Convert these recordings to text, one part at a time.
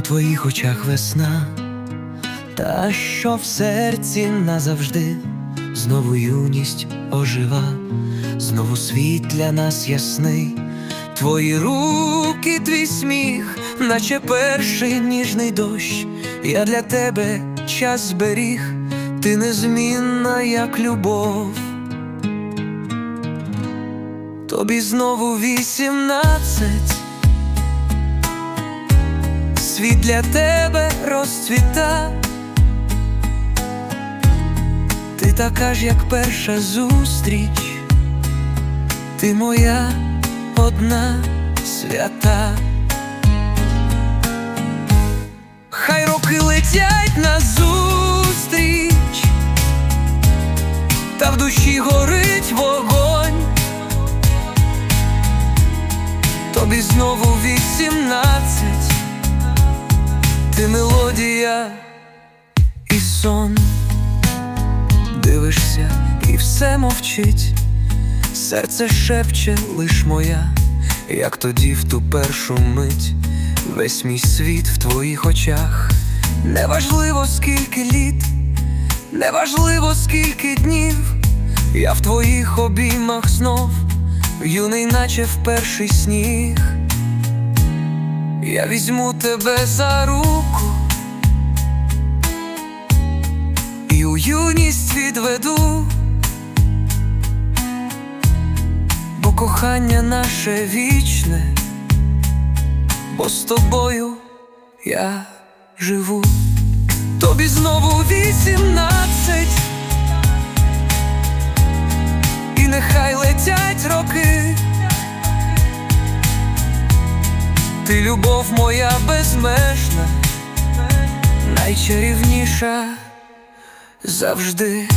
у твоїх очах весна, та що в серці назавжди, знову юність ожива, знову світ для нас ясний, твої руки, твій сміх, наче перший ніжний дощ, я для тебе час зберіг, ти незмінна, як любов. Тобі знову вісімнадцять, світ для тебе розцвіта, ти така ж, як перша зустріч, ти моя одна свята. Хай роки летять назустріч, та в душі горить вогонь. Тобі знову вісімнадцять, ти мелодія і сон, дивишся, і все мовчить, серце шепче лиш моя, як тоді в ту першу мить, весь мій світ в твоїх очах, неважливо скільки літ, неважливо скільки днів, я в твоїх обіймах знов. Юний, наче в перший сніг, я візьму тебе за руку юність відведу, бо кохання наше вічне, бо з тобою я живу, тобі знову вісімнадцять. І нехай летять роки, ти любов моя безмежна, найчарівніша завжди.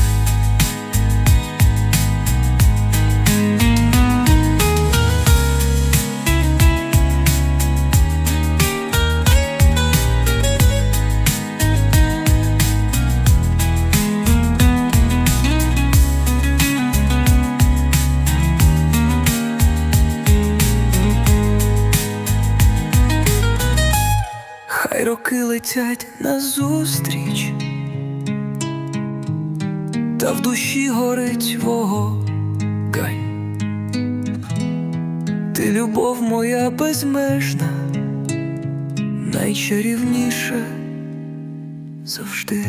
Хай роки летять назустріч, та в душі горить вогонь. Ти любов моя безмежна, найчарівніша завжди.